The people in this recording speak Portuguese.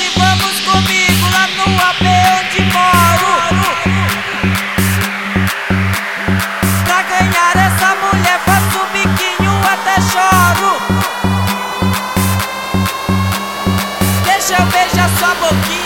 hoje vamos comigo lá no AP onde moro. Pra ganhar essa mulher faço biquinho até choro. Deixa eu beijar sua boquinha.